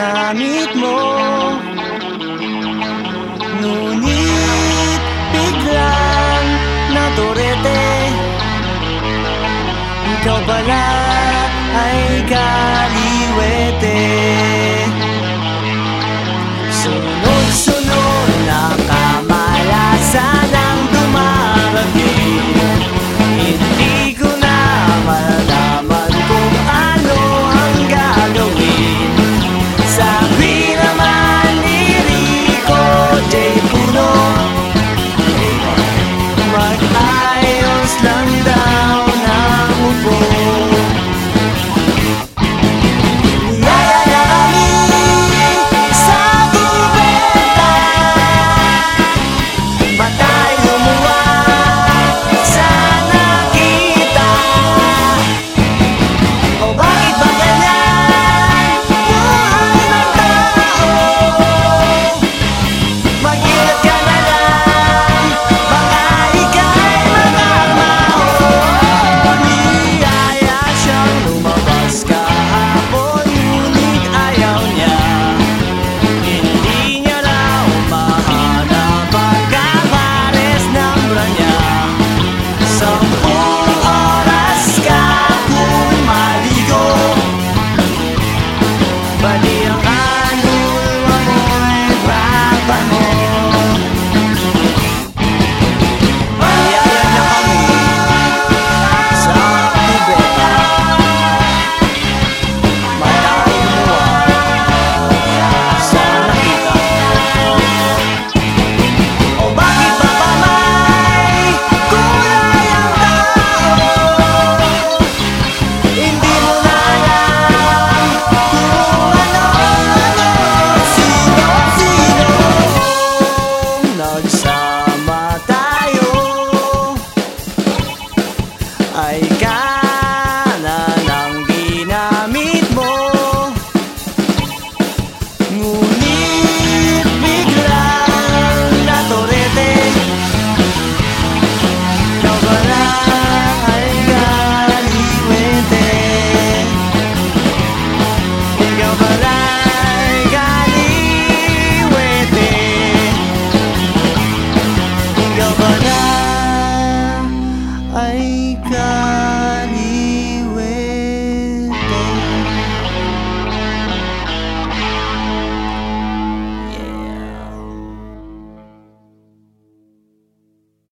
ginamit mo. Ngunit biglang naturete Ikaw pala ay kaliwete sanang dumarating. Hindi ko na malaman kung ano ang gagawin. Sabi naman ni Rico J. Puno. Mag-ayos lang dahil